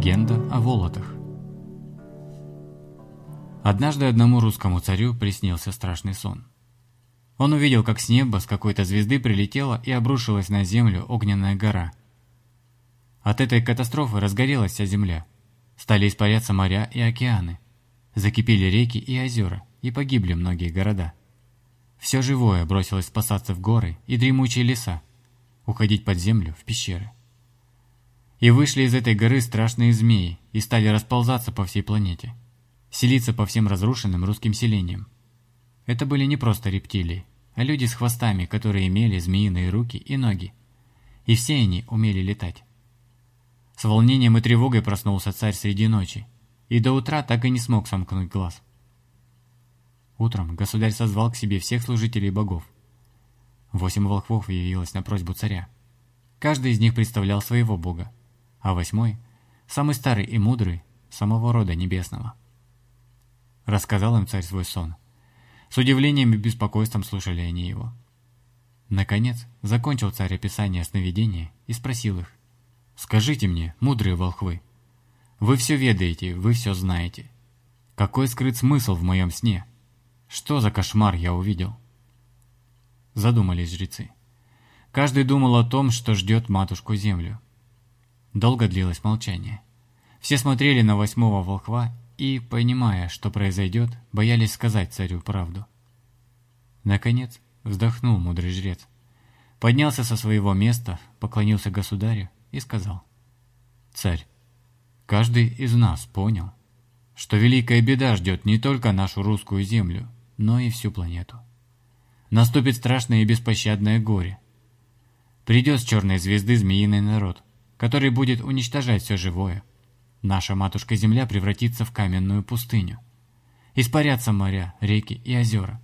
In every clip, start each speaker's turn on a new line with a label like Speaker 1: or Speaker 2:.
Speaker 1: Легенда о Волотах Однажды одному русскому царю приснился страшный сон. Он увидел, как с неба с какой-то звезды прилетела и обрушилась на землю огненная гора. От этой катастрофы разгорелась вся земля. Стали испаряться моря и океаны. Закипели реки и озера, и погибли многие города. Все живое бросилось спасаться в горы и дремучие леса, уходить под землю в пещеры. И вышли из этой горы страшные змеи и стали расползаться по всей планете, селиться по всем разрушенным русским селениям. Это были не просто рептилии, а люди с хвостами, которые имели змеиные руки и ноги. И все они умели летать. С волнением и тревогой проснулся царь среди ночи, и до утра так и не смог сомкнуть глаз. Утром государь созвал к себе всех служителей богов. Восемь волхвов явилось на просьбу царя. Каждый из них представлял своего бога, а восьмой, самый старый и мудрый, самого рода небесного. Рассказал им царь свой сон. С удивлением и беспокойством слушали они его. Наконец, закончил царь описание сновидения и спросил их. «Скажите мне, мудрые волхвы, вы все ведаете, вы все знаете. Какой скрыт смысл в моем сне? Что за кошмар я увидел?» Задумались жрецы. Каждый думал о том, что ждет матушку-землю. Долго длилось молчание. Все смотрели на восьмого волхва и, понимая, что произойдет, боялись сказать царю правду. Наконец, вздохнул мудрый жрец. Поднялся со своего места, поклонился государю и сказал. «Царь, каждый из нас понял, что великая беда ждет не только нашу русскую землю, но и всю планету. Наступит страшное и беспощадное горе. Придет с черной звезды змеиный народ – который будет уничтожать все живое. Наша матушка-земля превратится в каменную пустыню. Испарятся моря, реки и озера.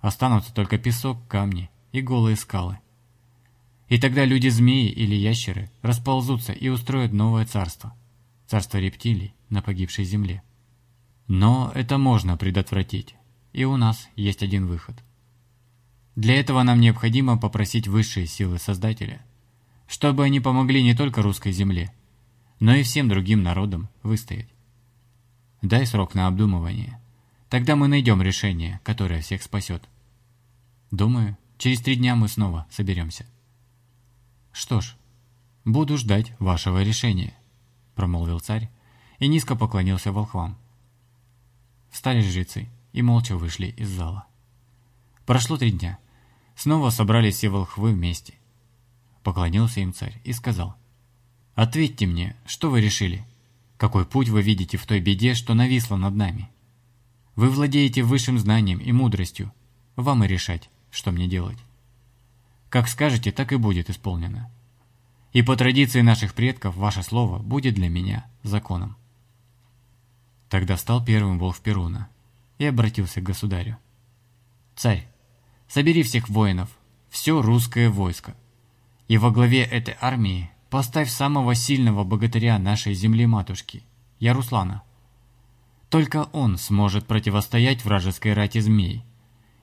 Speaker 1: Останутся только песок, камни и голые скалы. И тогда люди-змеи или ящеры расползутся и устроят новое царство. Царство рептилий на погибшей земле. Но это можно предотвратить. И у нас есть один выход. Для этого нам необходимо попросить высшие силы Создателя чтобы они помогли не только русской земле, но и всем другим народам выстоять. Дай срок на обдумывание. Тогда мы найдем решение, которое всех спасет. Думаю, через три дня мы снова соберемся. Что ж, буду ждать вашего решения, промолвил царь и низко поклонился волхвам. Встали жрецы и молча вышли из зала. Прошло три дня. Снова собрались все волхвы вместе. Поклонился им царь и сказал, «Ответьте мне, что вы решили? Какой путь вы видите в той беде, что нависла над нами? Вы владеете высшим знанием и мудростью. Вам и решать, что мне делать. Как скажете, так и будет исполнено. И по традиции наших предков ваше слово будет для меня законом». Тогда стал первым волк Перуна и обратился к государю. «Царь, собери всех воинов, все русское войско, и во главе этой армии поставь самого сильного богатыря нашей земли-матушки, Яруслана. Только он сможет противостоять вражеской рати змей.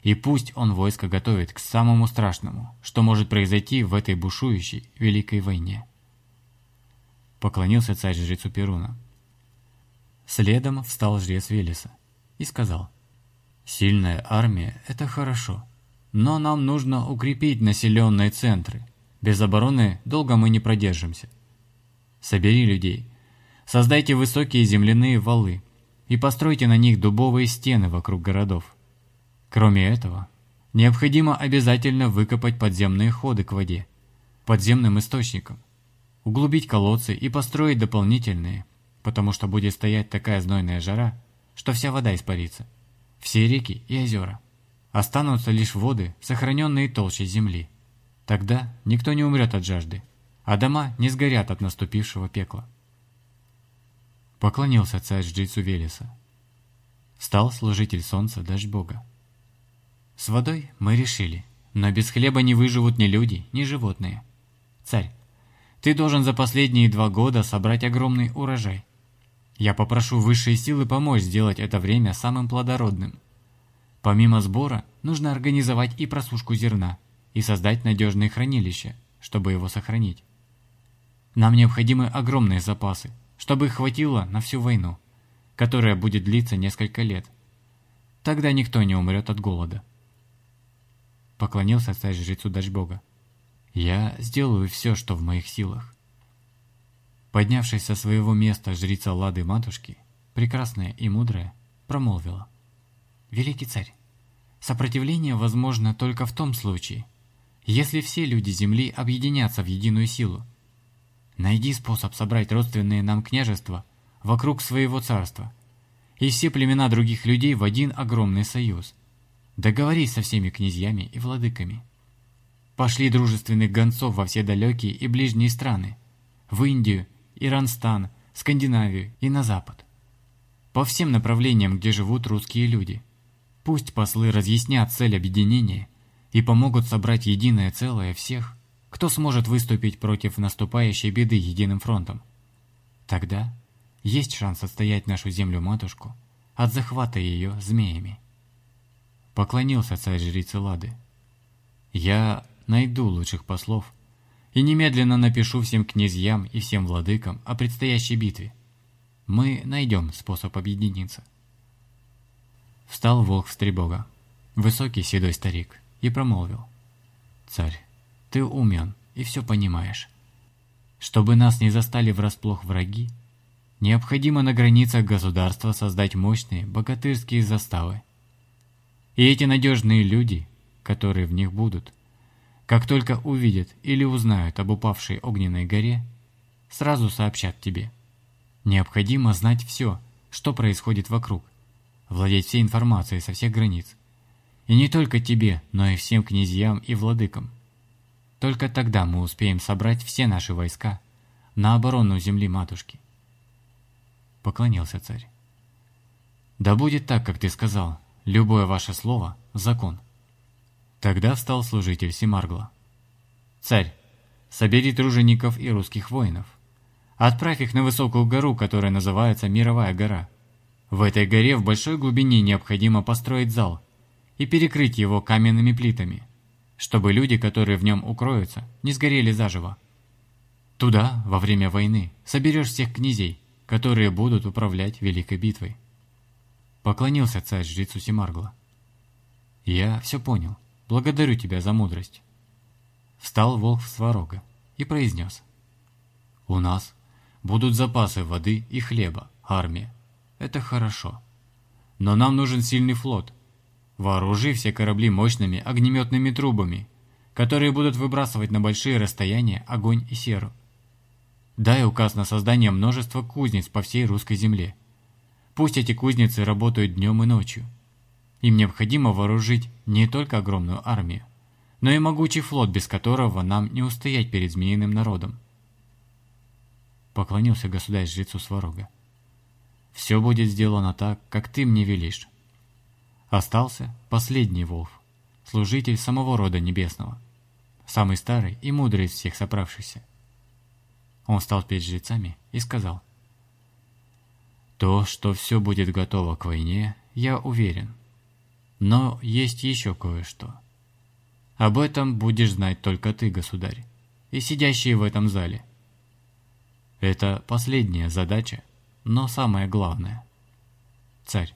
Speaker 1: И пусть он войско готовит к самому страшному, что может произойти в этой бушующей великой войне. Поклонился царь жрецу Перуна. Следом встал жрец Велеса и сказал, «Сильная армия – это хорошо, но нам нужно укрепить населенные центры – без обороны долго мы не продержимся. Собери людей, создайте высокие земляные валы и постройте на них дубовые стены вокруг городов. Кроме этого, необходимо обязательно выкопать подземные ходы к воде, подземным источникам, углубить колодцы и построить дополнительные, потому что будет стоять такая знойная жара, что вся вода испарится. Все реки и озера. Останутся лишь воды, сохраненные толще земли. Тогда никто не умрет от жажды, а дома не сгорят от наступившего пекла. Поклонился царь жрецу Велеса. Стал служитель солнца, дождь бога. С водой мы решили, но без хлеба не выживут ни люди, ни животные. Царь, ты должен за последние два года собрать огромный урожай. Я попрошу высшие силы помочь сделать это время самым плодородным. Помимо сбора, нужно организовать и просушку зерна, и создать надежные хранилища, чтобы его сохранить. Нам необходимы огромные запасы, чтобы их хватило на всю войну, которая будет длиться несколько лет. Тогда никто не умрет от голода. Поклонился царь жрецу Дачбога. Я сделаю все, что в моих силах. Поднявшись со своего места жрица Лады Матушки, прекрасная и мудрая, промолвила. «Великий царь, сопротивление возможно только в том случае, если все люди Земли объединятся в единую силу. Найди способ собрать родственные нам княжества вокруг своего царства и все племена других людей в один огромный союз. Договорись со всеми князьями и владыками. Пошли дружественных гонцов во все далекие и ближние страны, в Индию, Иранстан, Скандинавию и на запад. По всем направлениям, где живут русские люди. Пусть послы разъяснят цель объединения и помогут собрать единое целое всех, кто сможет выступить против наступающей беды единым фронтом. Тогда есть шанс отстоять нашу землю-матушку от захвата ее змеями. Поклонился царь жрицы Лады. Я найду лучших послов и немедленно напишу всем князьям и всем владыкам о предстоящей битве. Мы найдем способ объединиться. Встал волк в стребога, высокий седой старик, и промолвил. «Царь, ты умен и все понимаешь. Чтобы нас не застали врасплох враги, необходимо на границах государства создать мощные богатырские заставы. И эти надежные люди, которые в них будут, как только увидят или узнают об упавшей огненной горе, сразу сообщат тебе. Необходимо знать все, что происходит вокруг, владеть всей информацией со всех границ. И не только тебе, но и всем князьям и владыкам. Только тогда мы успеем собрать все наши войска на оборону земли матушки. Поклонился царь. Да будет так, как ты сказал. Любое ваше слово – закон. Тогда встал служитель Симаргла. «Царь, собери тружеников и русских воинов. Отправь их на высокую гору, которая называется Мировая гора. В этой горе в большой глубине необходимо построить зал и перекрыть его каменными плитами, чтобы люди, которые в нем укроются, не сгорели заживо. Туда, во время войны, соберешь всех князей, которые будут управлять Великой битвой. Поклонился царь жрецу Симаргла. Я все понял. Благодарю тебя за мудрость. Встал волк в сварога и произнес. У нас будут запасы воды и хлеба, армия. Это хорошо. Но нам нужен сильный флот. Вооружи все корабли мощными огнеметными трубами, которые будут выбрасывать на большие расстояния огонь и серу. Дай указ на создание множества кузнец по всей русской земле. Пусть эти кузницы работают днем и ночью. Им необходимо вооружить не только огромную армию, но и могучий флот, без которого нам не устоять перед змеиным народом. Поклонился государь жрецу Сварога. Все будет сделано так, как ты мне велишь. Остался последний волк, служитель самого рода небесного, самый старый и мудрый из всех собравшихся. Он стал перед жрецами и сказал, «То, что все будет готово к войне, я уверен, но есть еще кое-что. Об этом будешь знать только ты, государь, и сидящие в этом зале. Это последняя задача, но самое главное. Царь,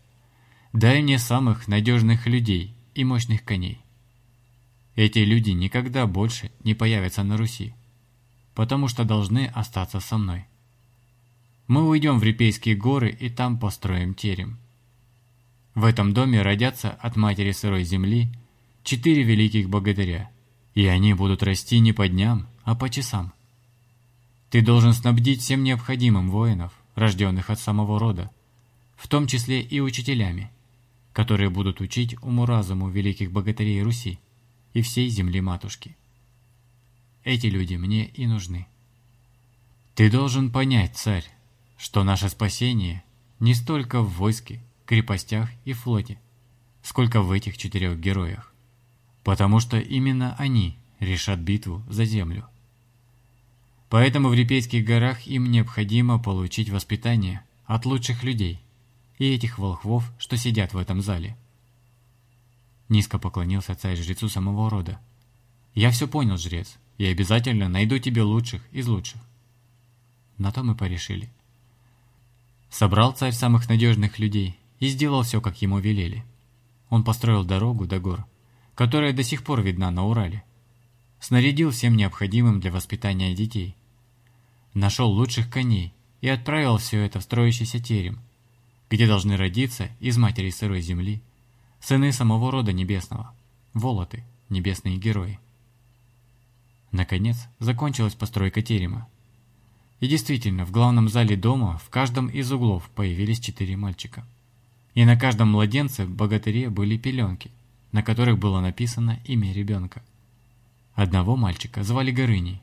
Speaker 1: дай мне самых надежных людей и мощных коней. Эти люди никогда больше не появятся на Руси, потому что должны остаться со мной. Мы уйдем в Репейские горы и там построим терем. В этом доме родятся от матери сырой земли четыре великих богатыря, и они будут расти не по дням, а по часам. Ты должен снабдить всем необходимым воинов, рожденных от самого рода, в том числе и учителями, которые будут учить уму-разуму великих богатырей Руси и всей земли матушки. Эти люди мне и нужны. Ты должен понять, царь, что наше спасение не столько в войске, крепостях и флоте, сколько в этих четырех героях. Потому что именно они решат битву за землю. Поэтому в Репейских горах им необходимо получить воспитание от лучших людей и этих волхвов, что сидят в этом зале. Низко поклонился царь жрецу самого рода. «Я все понял, жрец, и обязательно найду тебе лучших из лучших». На то мы порешили. Собрал царь самых надежных людей и сделал все, как ему велели. Он построил дорогу до гор, которая до сих пор видна на Урале. Снарядил всем необходимым для воспитания детей. Нашел лучших коней и отправил все это в строящийся терем, где должны родиться из матери сырой земли сыны самого рода небесного, волоты, небесные герои. Наконец, закончилась постройка терема. И действительно, в главном зале дома в каждом из углов появились четыре мальчика. И на каждом младенце богатыре были пеленки, на которых было написано имя ребенка. Одного мальчика звали Горыней.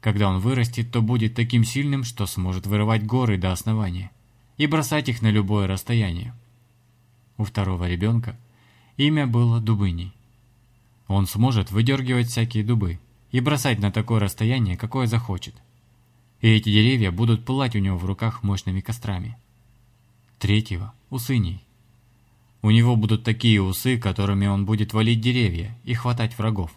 Speaker 1: Когда он вырастет, то будет таким сильным, что сможет вырывать горы до основания и бросать их на любое расстояние. У второго ребенка имя было Дубыней. Он сможет выдергивать всякие дубы и бросать на такое расстояние, какое захочет. И эти деревья будут пылать у него в руках мощными кострами. Третьего – Усыней. У него будут такие усы, которыми он будет валить деревья и хватать врагов.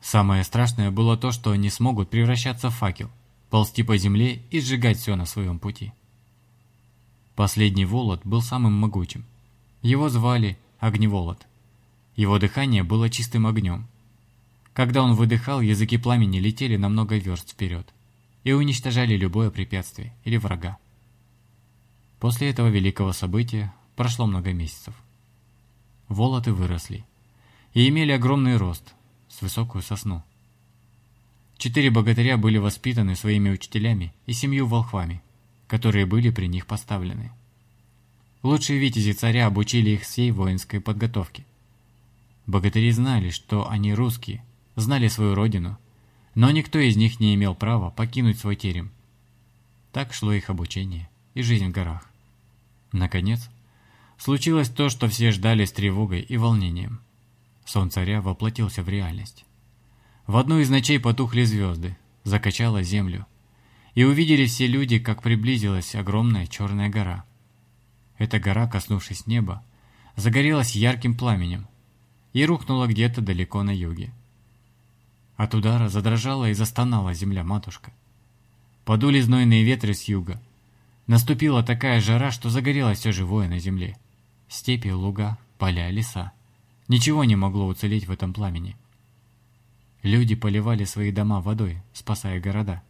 Speaker 1: Самое страшное было то, что они смогут превращаться в факел, ползти по земле и сжигать все на своем пути. Последний Волод был самым могучим. Его звали Огневолод. Его дыхание было чистым огнем. Когда он выдыхал, языки пламени летели на много верст вперед и уничтожали любое препятствие или врага. После этого великого события прошло много месяцев. Волоты выросли и имели огромный рост, с высокую сосну. Четыре богатыря были воспитаны своими учителями и семью волхвами, которые были при них поставлены. Лучшие витязи царя обучили их всей воинской подготовке. Богатыри знали, что они русские, знали свою родину, но никто из них не имел права покинуть свой терем. Так шло их обучение и жизнь в горах. Наконец, случилось то, что все ждали с тревогой и волнением. Сон царя воплотился в реальность. В одну из ночей потухли звезды, закачала землю, и увидели все люди, как приблизилась огромная черная гора. Эта гора, коснувшись неба, загорелась ярким пламенем и рухнула где-то далеко на юге. От удара задрожала и застонала земля-матушка. Подули знойные ветры с юга. Наступила такая жара, что загорелось все живое на земле. Степи, луга, поля, леса. Ничего не могло уцелеть в этом пламени. Люди поливали свои дома водой, спасая города.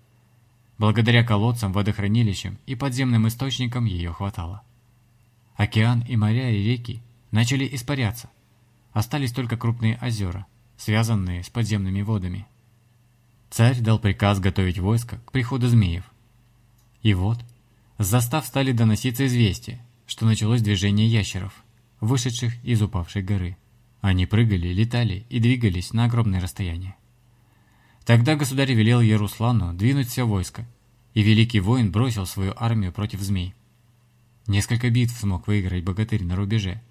Speaker 1: Благодаря колодцам, водохранилищам и подземным источникам ее хватало. Океан и моря и реки начали испаряться. Остались только крупные озера, связанные с подземными водами. Царь дал приказ готовить войско к приходу змеев. И вот, с застав стали доноситься известия, что началось движение ящеров, вышедших из упавшей горы. Они прыгали, летали и двигались на огромное расстояние. Тогда государь велел Яруслану двинуть все войско, и великий воин бросил свою армию против змей. Несколько битв смог выиграть богатырь на рубеже,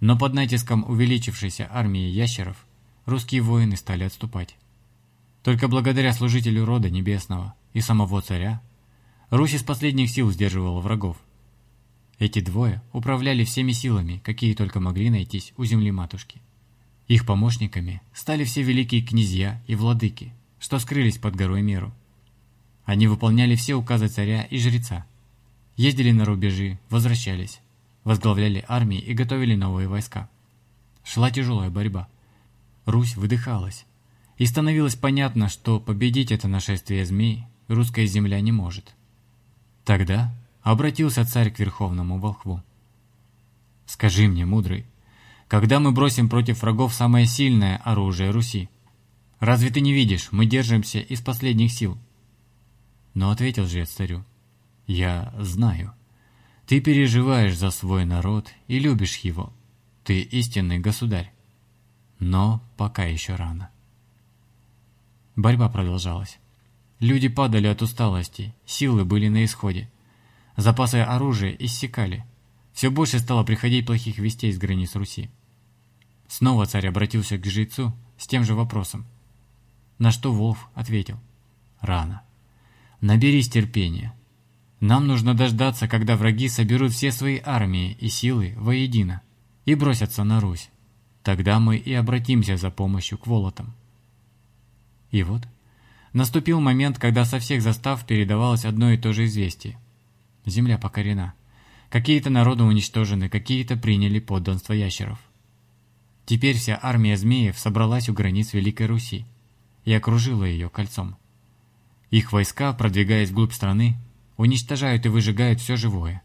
Speaker 1: но под натиском увеличившейся армии ящеров русские воины стали отступать. Только благодаря служителю рода небесного и самого царя Русь из последних сил сдерживала врагов. Эти двое управляли всеми силами, какие только могли найтись у земли матушки. Их помощниками стали все великие князья и владыки, что скрылись под горой Меру. Они выполняли все указы царя и жреца, ездили на рубежи, возвращались, возглавляли армии и готовили новые войска. Шла тяжелая борьба. Русь выдыхалась. И становилось понятно, что победить это нашествие змей русская земля не может. Тогда обратился царь к верховному волхву. «Скажи мне, мудрый, когда мы бросим против врагов самое сильное оружие Руси? Разве ты не видишь, мы держимся из последних сил?» Но ответил жрец царю, «Я знаю. Ты переживаешь за свой народ и любишь его. Ты истинный государь. Но пока еще рано. Борьба продолжалась. Люди падали от усталости, силы были на исходе. Запасы оружия иссякали. Все больше стало приходить плохих вестей с границ Руси. Снова царь обратился к жрецу с тем же вопросом. На что Волф ответил. «Рано. Наберись терпения. Нам нужно дождаться, когда враги соберут все свои армии и силы воедино и бросятся на Русь. Тогда мы и обратимся за помощью к волотам. И вот, наступил момент, когда со всех застав передавалось одно и то же известие. Земля покорена. Какие-то народы уничтожены, какие-то приняли подданство ящеров. Теперь вся армия змеев собралась у границ Великой Руси и окружила ее кольцом. Их войска, продвигаясь вглубь страны, уничтожают и выжигают все живое.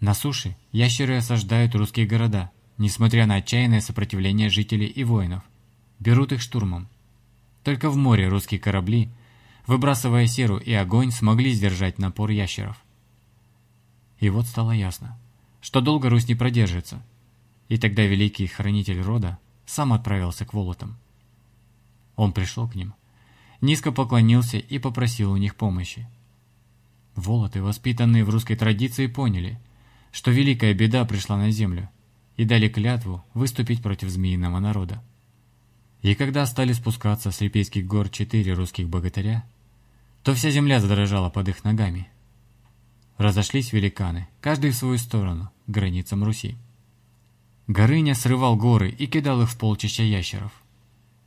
Speaker 1: На суше ящеры осаждают русские города, несмотря на отчаянное сопротивление жителей и воинов. Берут их штурмом. Только в море русские корабли, выбрасывая серу и огонь, смогли сдержать напор ящеров. И вот стало ясно, что долго Русь не продержится, и тогда великий хранитель рода сам отправился к Волотам. Он пришел к ним, низко поклонился и попросил у них помощи. Волоты, воспитанные в русской традиции, поняли, что великая беда пришла на землю, и дали клятву выступить против змеиного народа. И когда стали спускаться с Репейских гор четыре русских богатыря, то вся земля задрожала под их ногами. Разошлись великаны, каждый в свою сторону, к границам Руси. Горыня срывал горы и кидал их в полчища ящеров.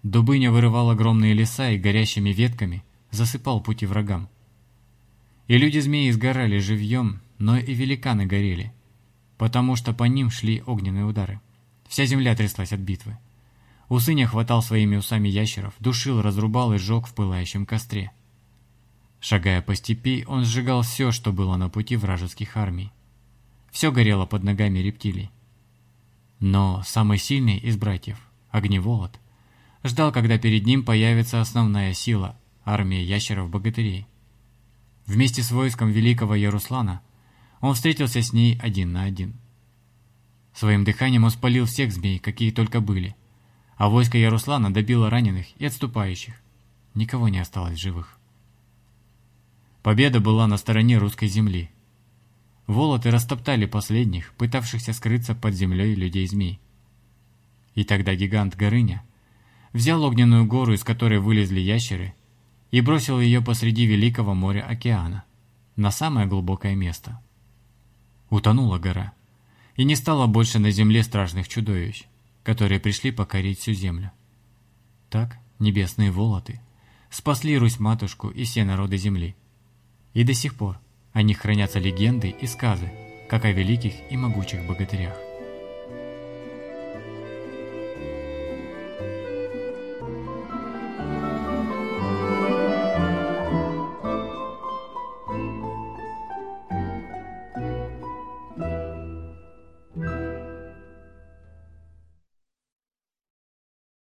Speaker 1: Дубыня вырывал огромные леса и горящими ветками засыпал пути врагам. И люди-змеи сгорали живьем, но и великаны горели, потому что по ним шли огненные удары. Вся земля тряслась от битвы. Усыня хватал своими усами ящеров, душил, разрубал и сжег в пылающем костре. Шагая по степи, он сжигал все, что было на пути вражеских армий. Все горело под ногами рептилий. Но самый сильный из братьев, Огневолод, ждал, когда перед ним появится основная сила – армия ящеров-богатырей. Вместе с войском великого Яруслана он встретился с ней один на один. Своим дыханием он спалил всех змей, какие только были, а войско Яруслана добило раненых и отступающих. Никого не осталось живых. Победа была на стороне русской земли. Волоты растоптали последних, пытавшихся скрыться под землей людей-змей. И тогда гигант Горыня – взял огненную гору, из которой вылезли ящеры, и бросил ее посреди великого моря океана, на самое глубокое место. Утонула гора, и не стало больше на земле страшных чудовищ, которые пришли покорить всю землю. Так небесные волоты спасли Русь-матушку и все народы земли. И до сих пор о них хранятся легенды и сказы, как о великих и могучих богатырях.